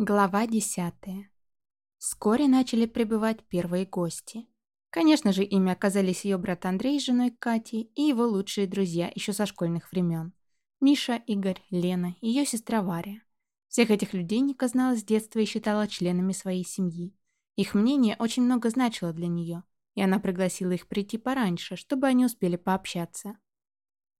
Глава десятая. Вскоре начали прибывать первые гости. Конечно же, ими оказались ее брат Андрей с женой Катей и его лучшие друзья еще со школьных времен. Миша, Игорь, Лена ее сестра Варя. Всех этих людей Ника знала с детства и считала членами своей семьи. Их мнение очень много значило для нее, и она пригласила их прийти пораньше, чтобы они успели пообщаться.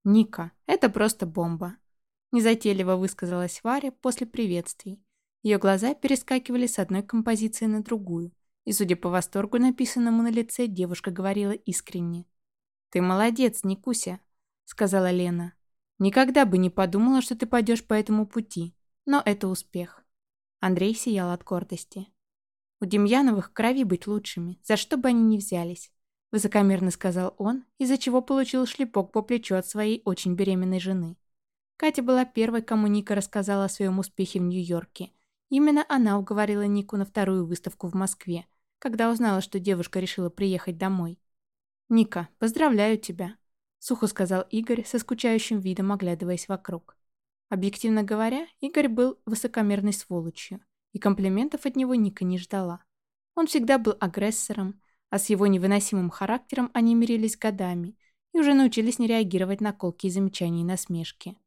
«Ника, это просто бомба», – незатейливо высказалась Варя после приветствий. Ее глаза перескакивали с одной композиции на другую, и, судя по восторгу, написанному на лице, девушка говорила искренне. «Ты молодец, Никуся», — сказала Лена. «Никогда бы не подумала, что ты пойдешь по этому пути, но это успех». Андрей сиял от гордости. «У Демьяновых крови быть лучшими, за что бы они ни взялись», — высокомерно сказал он, из-за чего получил шлепок по плечу от своей очень беременной жены. Катя была первой, кому Ника рассказала о своем успехе в Нью-Йорке, Именно она уговорила Нику на вторую выставку в Москве, когда узнала, что девушка решила приехать домой. «Ника, поздравляю тебя», — сухо сказал Игорь, со скучающим видом оглядываясь вокруг. Объективно говоря, Игорь был высокомерной сволочью, и комплиментов от него Ника не ждала. Он всегда был агрессором, а с его невыносимым характером они мирились годами и уже научились не реагировать на колкие замечания и насмешки.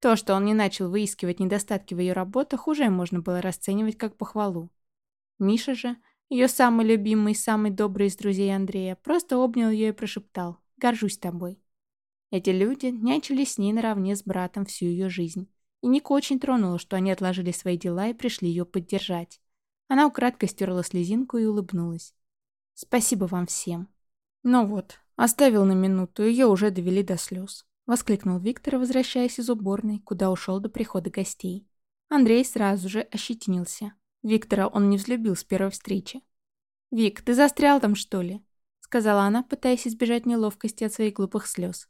То, что он не начал выискивать недостатки в ее работах, уже можно было расценивать как похвалу. Миша же, ее самый любимый и самый добрый из друзей Андрея, просто обнял ее и прошептал «Горжусь тобой». Эти люди нянчились с ней наравне с братом всю ее жизнь. И Нику очень тронуло, что они отложили свои дела и пришли ее поддержать. Она украдкой стерла слезинку и улыбнулась. «Спасибо вам всем». Ну вот, оставил на минуту, ее уже довели до слез. Воскликнул Виктор, возвращаясь из уборной, куда ушел до прихода гостей. Андрей сразу же ощетинился. Виктора он не взлюбил с первой встречи. «Вик, ты застрял там, что ли?» Сказала она, пытаясь избежать неловкости от своих глупых слез.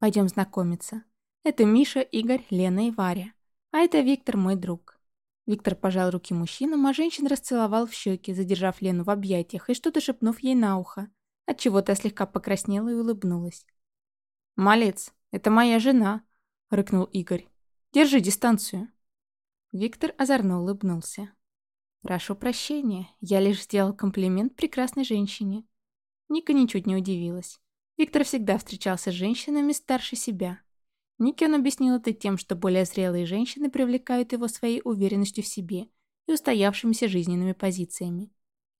«Пойдем знакомиться. Это Миша, Игорь, Лена и Варя. А это Виктор, мой друг». Виктор пожал руки мужчинам, а женщин расцеловал в щеки, задержав Лену в объятиях и что-то шепнув ей на ухо. Отчего то слегка покраснела и улыбнулась. «Малец, это моя жена», — рыкнул Игорь. «Держи дистанцию». Виктор озорно улыбнулся. «Прошу прощения, я лишь сделал комплимент прекрасной женщине». Ника ничуть не удивилась. Виктор всегда встречался с женщинами старше себя. Нике он объяснил это тем, что более зрелые женщины привлекают его своей уверенностью в себе и устоявшимися жизненными позициями.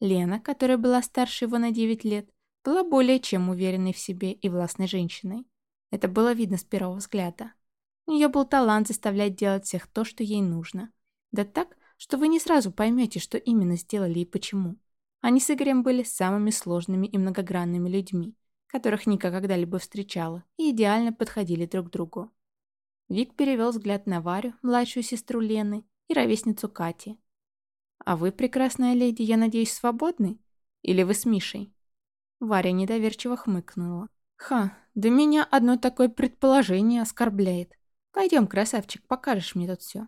Лена, которая была старше его на 9 лет, была более чем уверенной в себе и властной женщиной. Это было видно с первого взгляда. У нее был талант заставлять делать всех то, что ей нужно. Да так, что вы не сразу поймете, что именно сделали и почему. Они с Игорем были самыми сложными и многогранными людьми, которых Ника когда-либо встречала, и идеально подходили друг к другу. Вик перевел взгляд на Варю, младшую сестру Лены, и ровесницу Кати. «А вы, прекрасная леди, я надеюсь, свободны? Или вы с Мишей?» Варя недоверчиво хмыкнула. «Ха, да меня одно такое предположение оскорбляет. Пойдем, красавчик, покажешь мне тут все».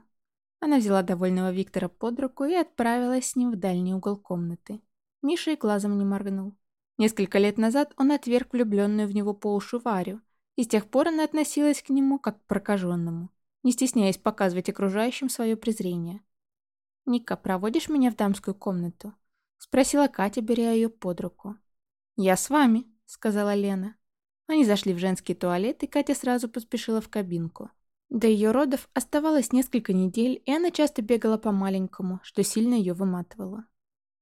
Она взяла довольного Виктора под руку и отправилась с ним в дальний угол комнаты. Миша и глазом не моргнул. Несколько лет назад он отверг влюбленную в него по уши Варю, и с тех пор она относилась к нему как к прокаженному, не стесняясь показывать окружающим свое презрение. «Ника, проводишь меня в дамскую комнату?» — спросила Катя, беря ее под руку. «Я с вами», — сказала Лена. Они зашли в женский туалет, и Катя сразу поспешила в кабинку. До ее родов оставалось несколько недель, и она часто бегала по-маленькому, что сильно ее выматывало.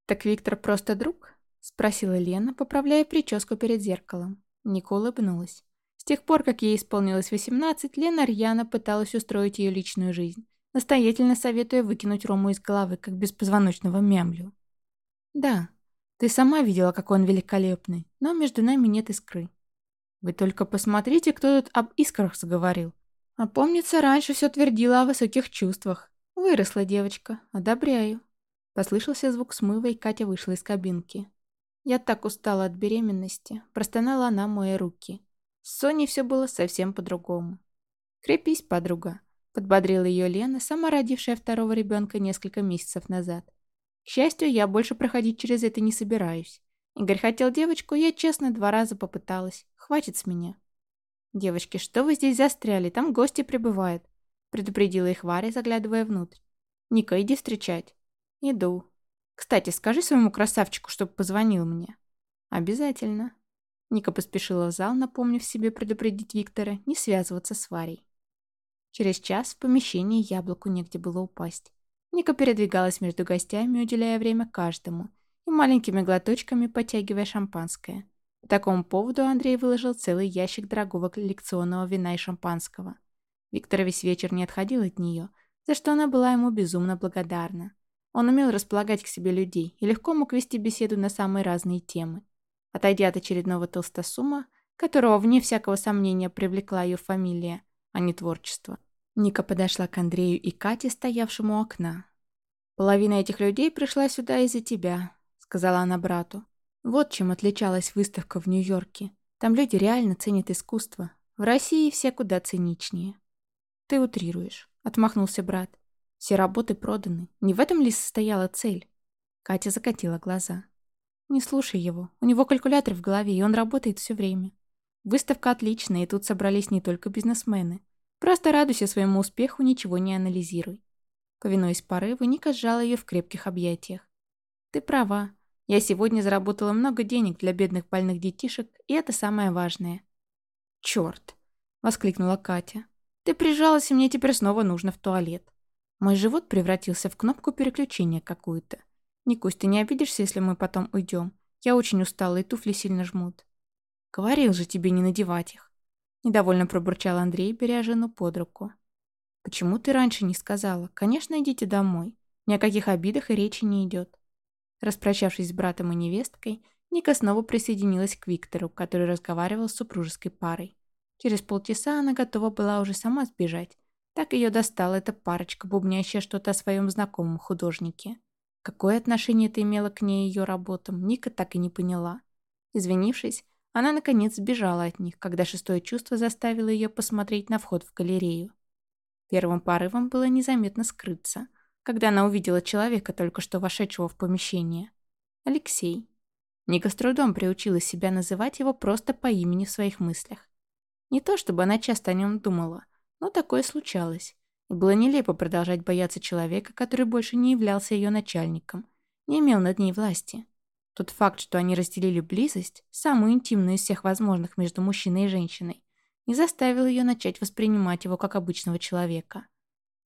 «Так Виктор просто друг?» – спросила Лена, поправляя прическу перед зеркалом. Ника улыбнулась. С тех пор, как ей исполнилось 18, Лена Рьяна пыталась устроить ее личную жизнь, настоятельно советуя выкинуть Рому из головы, как беспозвоночного мямлю. «Да, ты сама видела, какой он великолепный, но между нами нет искры. Вы только посмотрите, кто тут об искрах заговорил. А помнится, раньше все твердила о высоких чувствах. Выросла девочка. Одобряю. Послышался звук смыва, и Катя вышла из кабинки. Я так устала от беременности. Простонала она мои руки. С Соней все было совсем по-другому. «Крепись, подруга», — подбодрила ее Лена, сама родившая второго ребенка несколько месяцев назад. К счастью, я больше проходить через это не собираюсь. Игорь хотел девочку, я честно два раза попыталась. Хватит с меня. «Девочки, что вы здесь застряли? Там гости прибывают», — предупредила их Варя, заглядывая внутрь. «Ника, иди встречать». «Иду. Кстати, скажи своему красавчику, чтобы позвонил мне». «Обязательно». Ника поспешила в зал, напомнив себе предупредить Виктора не связываться с Варей. Через час в помещении яблоку негде было упасть. Ника передвигалась между гостями, уделяя время каждому, и маленькими глоточками подтягивая шампанское. По такому поводу Андрей выложил целый ящик дорогого коллекционного вина и шампанского. Виктор весь вечер не отходил от нее, за что она была ему безумно благодарна. Он умел располагать к себе людей и легко мог вести беседу на самые разные темы. Отойдя от очередного толстосума, которого, вне всякого сомнения, привлекла ее фамилия, а не творчество, Ника подошла к Андрею и Кате, стоявшему у окна. «Половина этих людей пришла сюда из-за тебя», — сказала она брату. Вот чем отличалась выставка в Нью-Йорке. Там люди реально ценят искусство. В России все куда циничнее. «Ты утрируешь», — отмахнулся брат. «Все работы проданы. Не в этом ли состояла цель?» Катя закатила глаза. Не слушай его. У него калькулятор в голове, и он работает все время. Выставка отличная, и тут собрались не только бизнесмены. Просто радуйся своему успеху, ничего не анализируй. Повинуясь порыву, Ника сжала ее в крепких объятиях. Ты права. Я сегодня заработала много денег для бедных больных детишек, и это самое важное. Черт! воскликнула Катя. Ты прижалась, и мне теперь снова нужно в туалет. Мой живот превратился в кнопку переключения какую-то. «Никусь, ты не обидишься, если мы потом уйдем? Я очень устала, и туфли сильно жмут». «Говорил же тебе не надевать их». Недовольно пробурчал Андрей, беря жену под руку. «Почему ты раньше не сказала? Конечно, идите домой. Ни о каких обидах и речи не идет». Распрощавшись с братом и невесткой, Ника снова присоединилась к Виктору, который разговаривал с супружеской парой. Через полчаса она готова была уже сама сбежать. Так ее достала эта парочка, бубнящая что-то о своем знакомом художнике. Какое отношение это имело к ней ее работам, Ника так и не поняла. Извинившись, она наконец сбежала от них, когда шестое чувство заставило ее посмотреть на вход в галерею. Первым порывом было незаметно скрыться, когда она увидела человека, только что вошедшего в помещение. Алексей. Ника с трудом приучила себя называть его просто по имени в своих мыслях. Не то чтобы она часто о нем думала, но такое случалось. И было нелепо продолжать бояться человека, который больше не являлся ее начальником, не имел над ней власти. Тот факт, что они разделили близость, самую интимную из всех возможных между мужчиной и женщиной, не заставил ее начать воспринимать его как обычного человека.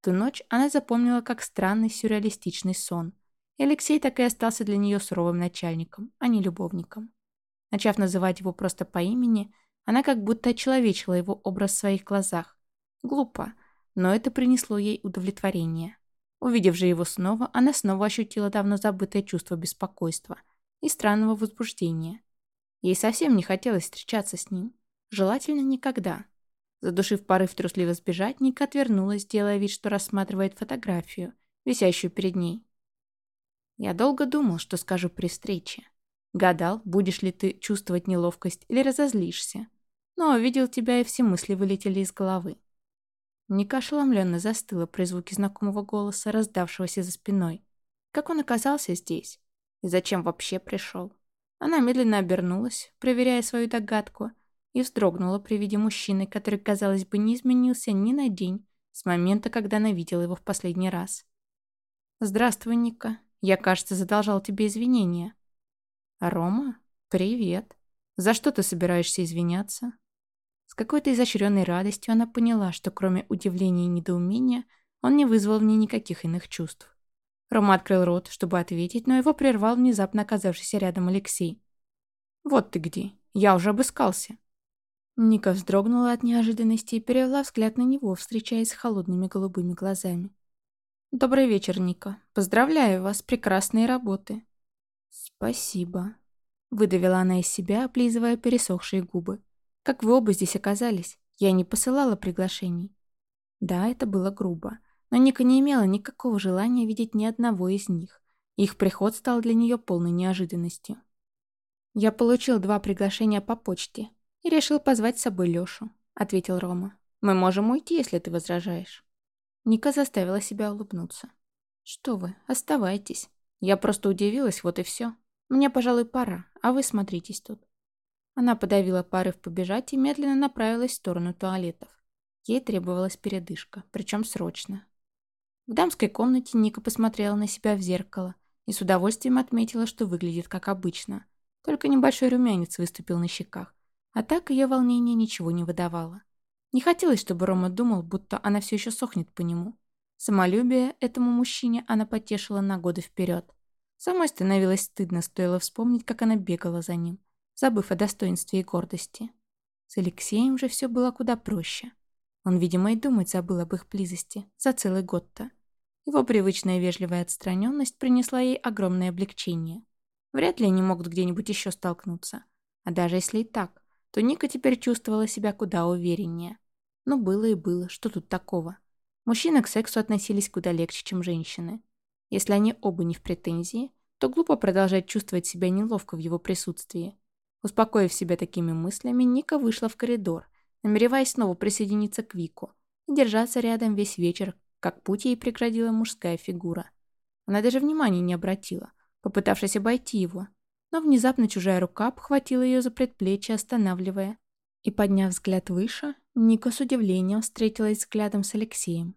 Ту ночь она запомнила как странный сюрреалистичный сон, и Алексей так и остался для нее суровым начальником, а не любовником. Начав называть его просто по имени, она как будто очеловечила его образ в своих глазах. Глупо, но это принесло ей удовлетворение. Увидев же его снова, она снова ощутила давно забытое чувство беспокойства и странного возбуждения. Ей совсем не хотелось встречаться с ним. Желательно никогда. Задушив порыв трусливо сбежать, Ника отвернулась, делая вид, что рассматривает фотографию, висящую перед ней. Я долго думал, что скажу при встрече. Гадал, будешь ли ты чувствовать неловкость или разозлишься. Но увидел тебя, и все мысли вылетели из головы. Ника ошеломленно застыла при звуке знакомого голоса, раздавшегося за спиной. Как он оказался здесь? И зачем вообще пришел? Она медленно обернулась, проверяя свою догадку, и вздрогнула при виде мужчины, который, казалось бы, не изменился ни на день с момента, когда она видела его в последний раз. «Здравствуй, Ника. Я, кажется, задолжал тебе извинения». «Рома? Привет. За что ты собираешься извиняться?» С какой-то изощренной радостью она поняла, что кроме удивления и недоумения он не вызвал в ней никаких иных чувств. Рома открыл рот, чтобы ответить, но его прервал внезапно оказавшийся рядом Алексей. «Вот ты где. Я уже обыскался». Ника вздрогнула от неожиданности и перевела взгляд на него, встречаясь с холодными голубыми глазами. «Добрый вечер, Ника. Поздравляю вас, прекрасные работы». «Спасибо», — выдавила она из себя, облизывая пересохшие губы. Как вы оба здесь оказались? Я не посылала приглашений». Да, это было грубо. Но Ника не имела никакого желания видеть ни одного из них. Их приход стал для нее полной неожиданностью. «Я получил два приглашения по почте и решил позвать с собой Лёшу», — ответил Рома. «Мы можем уйти, если ты возражаешь». Ника заставила себя улыбнуться. «Что вы, оставайтесь. Я просто удивилась, вот и все. Мне, пожалуй, пора, а вы смотритесь тут». Она подавила порыв побежать и медленно направилась в сторону туалетов. Ей требовалась передышка, причем срочно. В дамской комнате Ника посмотрела на себя в зеркало и с удовольствием отметила, что выглядит как обычно. Только небольшой румянец выступил на щеках, а так ее волнение ничего не выдавало. Не хотелось, чтобы Рома думал, будто она все еще сохнет по нему. Самолюбие этому мужчине она потешила на годы вперед. Самой становилось стыдно, стоило вспомнить, как она бегала за ним, забыв о достоинстве и гордости. С Алексеем же все было куда проще. Он, видимо, и думать забыл об их близости за целый год-то. Его привычная вежливая отстраненность принесла ей огромное облегчение. Вряд ли они могут где-нибудь еще столкнуться. А даже если и так, то Ника теперь чувствовала себя куда увереннее. Но было и было, что тут такого. Мужчины к сексу относились куда легче, чем женщины. Если они оба не в претензии, то глупо продолжать чувствовать себя неловко в его присутствии. Успокоив себя такими мыслями, Ника вышла в коридор, намереваясь снова присоединиться к Вику и держаться рядом весь вечер, как путь ей преградила мужская фигура. Она даже внимания не обратила, попытавшись обойти его, но внезапно чужая рука обхватила ее за предплечье, останавливая. И, подняв взгляд выше, Ника с удивлением встретилась взглядом с Алексеем.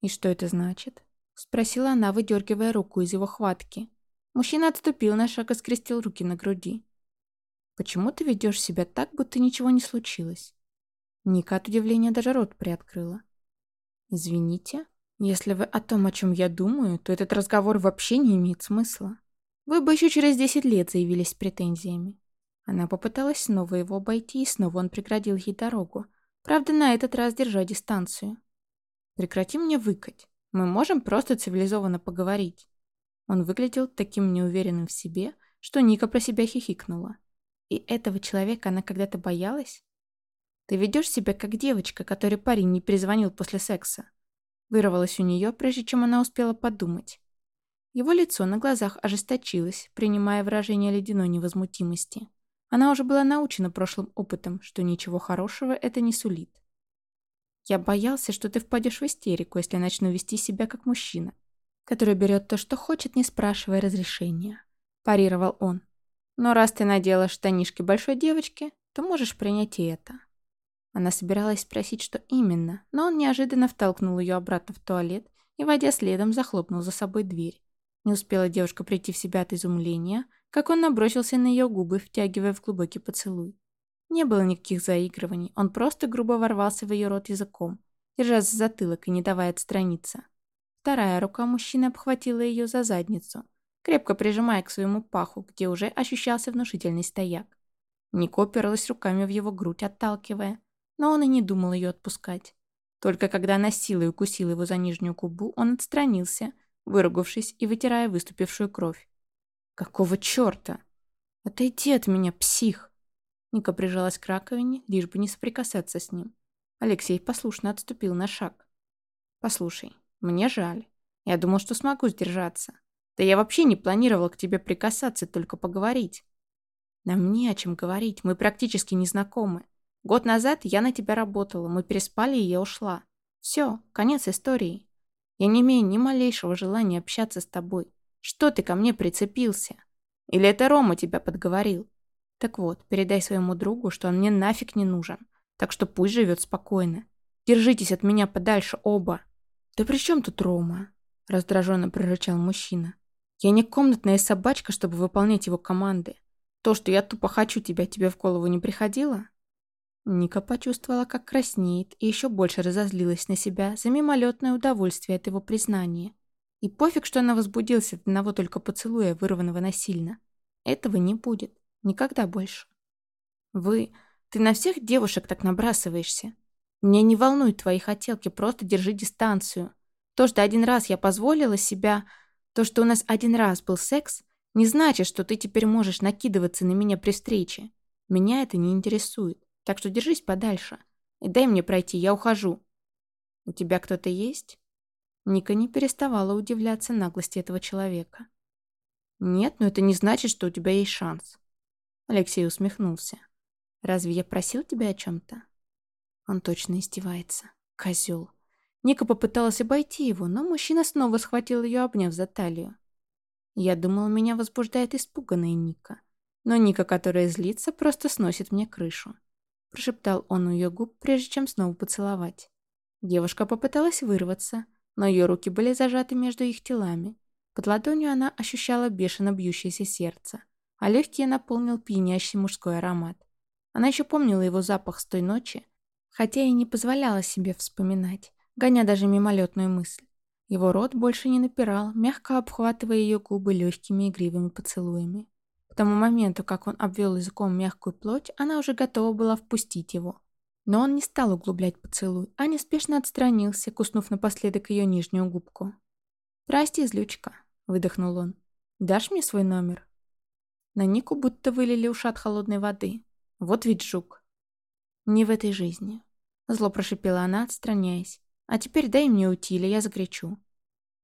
«И что это значит?» — спросила она, выдергивая руку из его хватки. Мужчина отступил на шаг и скрестил руки на груди. «Почему ты ведешь себя так, будто ничего не случилось?» Ника от удивления даже рот приоткрыла. «Извините, если вы о том, о чем я думаю, то этот разговор вообще не имеет смысла. Вы бы еще через десять лет заявились с претензиями». Она попыталась снова его обойти, и снова он преградил ей дорогу. Правда, на этот раз держа дистанцию. «Прекрати мне выкать. Мы можем просто цивилизованно поговорить». Он выглядел таким неуверенным в себе, что Ника про себя хихикнула. И этого человека она когда-то боялась? Ты ведешь себя как девочка, которой парень не перезвонил после секса. Вырвалось у нее, прежде чем она успела подумать. Его лицо на глазах ожесточилось, принимая выражение ледяной невозмутимости. Она уже была научена прошлым опытом, что ничего хорошего это не сулит. Я боялся, что ты впадешь в истерику, если начну вести себя как мужчина, который берет то, что хочет, не спрашивая разрешения. Парировал он. Но раз ты надела штанишки большой девочки, то можешь принять и это. Она собиралась спросить, что именно, но он неожиданно втолкнул ее обратно в туалет и, войдя следом, захлопнул за собой дверь. Не успела девушка прийти в себя от изумления, как он набросился на ее губы, втягивая в глубокий поцелуй. Не было никаких заигрываний, он просто грубо ворвался в ее рот языком, держа за затылок и не давая отстраниться. Вторая рука мужчины обхватила ее за задницу, крепко прижимая к своему паху, где уже ощущался внушительный стояк. Нико оперлась руками в его грудь, отталкивая, но он и не думал ее отпускать. Только когда она силой укусила его за нижнюю губу, он отстранился, выругавшись и вытирая выступившую кровь. «Какого черта? Отойди от меня, псих!» Ника прижалась к раковине, лишь бы не соприкасаться с ним. Алексей послушно отступил на шаг. «Послушай, мне жаль. Я думал, что смогу сдержаться. Да я вообще не планировал к тебе прикасаться, только поговорить. Нам не о чем говорить, мы практически не знакомы. Год назад я на тебя работала, мы переспали, и я ушла. Все, конец истории. Я не имею ни малейшего желания общаться с тобой. Что ты ко мне прицепился? Или это Рома тебя подговорил? Так вот, передай своему другу, что он мне нафиг не нужен. Так что пусть живет спокойно. Держитесь от меня подальше оба. Да при чем тут Рома? Раздраженно прорычал мужчина. Я не комнатная собачка, чтобы выполнять его команды. То, что я тупо хочу тебя, тебе в голову не приходило? Ника почувствовала, как краснеет, и еще больше разозлилась на себя за мимолетное удовольствие от его признания. И пофиг, что она возбудилась от одного только поцелуя, вырванного насильно. Этого не будет. Никогда больше. Вы... Ты на всех девушек так набрасываешься. Меня не волнуют твои хотелки, просто держи дистанцию. То, что один раз я позволила себя... То, что у нас один раз был секс, не значит, что ты теперь можешь накидываться на меня при встрече. Меня это не интересует. Так что держись подальше. И дай мне пройти, я ухожу. У тебя кто-то есть? Ника не переставала удивляться наглости этого человека. Нет, но это не значит, что у тебя есть шанс. Алексей усмехнулся. Разве я просил тебя о чем-то? Он точно издевается. Козел. Ника попыталась обойти его, но мужчина снова схватил ее, обняв за талию. Я думал, меня возбуждает испуганная Ника. Но Ника, которая злится, просто сносит мне крышу. — прошептал он у ее губ, прежде чем снова поцеловать. Девушка попыталась вырваться, но ее руки были зажаты между их телами. Под ладонью она ощущала бешено бьющееся сердце, а легкие наполнил пьянящий мужской аромат. Она еще помнила его запах с той ночи, хотя и не позволяла себе вспоминать, гоня даже мимолетную мысль. Его рот больше не напирал, мягко обхватывая ее губы легкими игривыми поцелуями. Тому моменту, как он обвел языком мягкую плоть, она уже готова была впустить его. Но он не стал углублять поцелуй, а неспешно отстранился, куснув напоследок ее нижнюю губку. «Здрасте, излючка», — выдохнул он. «Дашь мне свой номер?» На Нику будто вылили ушат холодной воды. Вот ведь жук. «Не в этой жизни», — зло прошипела она, отстраняясь. А теперь дай мне уйти, или я закричу».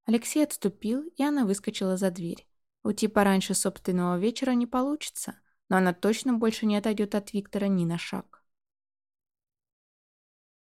Алексей отступил, и она выскочила за дверь. Уйти пораньше собственного вечера не получится, но она точно больше не отойдет от Виктора ни на шаг.